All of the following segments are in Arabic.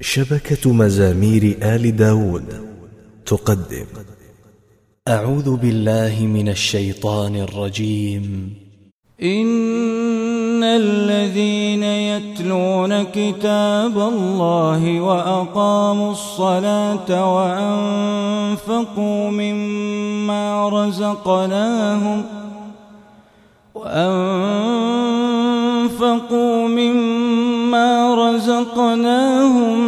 شبكة مزامير آل داود تقدم. أعوذ بالله من الشيطان الرجيم. إن الذين يتلون كتاب الله وأقاموا الصلاة وأنفقوا مما رزقناهم وأنفقوا مما رزقناهم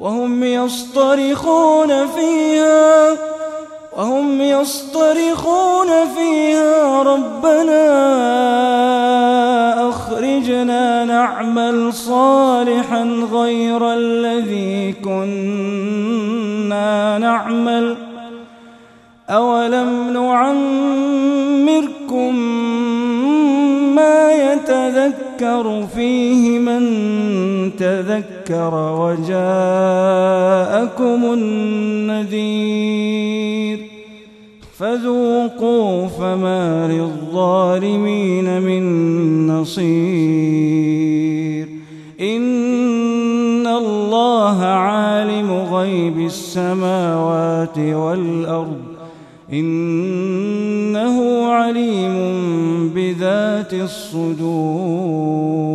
وهم يصطرخون فيها وهم يصطرخون فيها. ربنا أخرجنا نعمل صالحا غير الذي كنا نعمل. أولم نعمركم يتذكر فيه من تذكر وجاءكم النذير فذوقوا فما للظالمين من نصير إن الله عالم غيب السماوات والأرض إنه بذات الصدور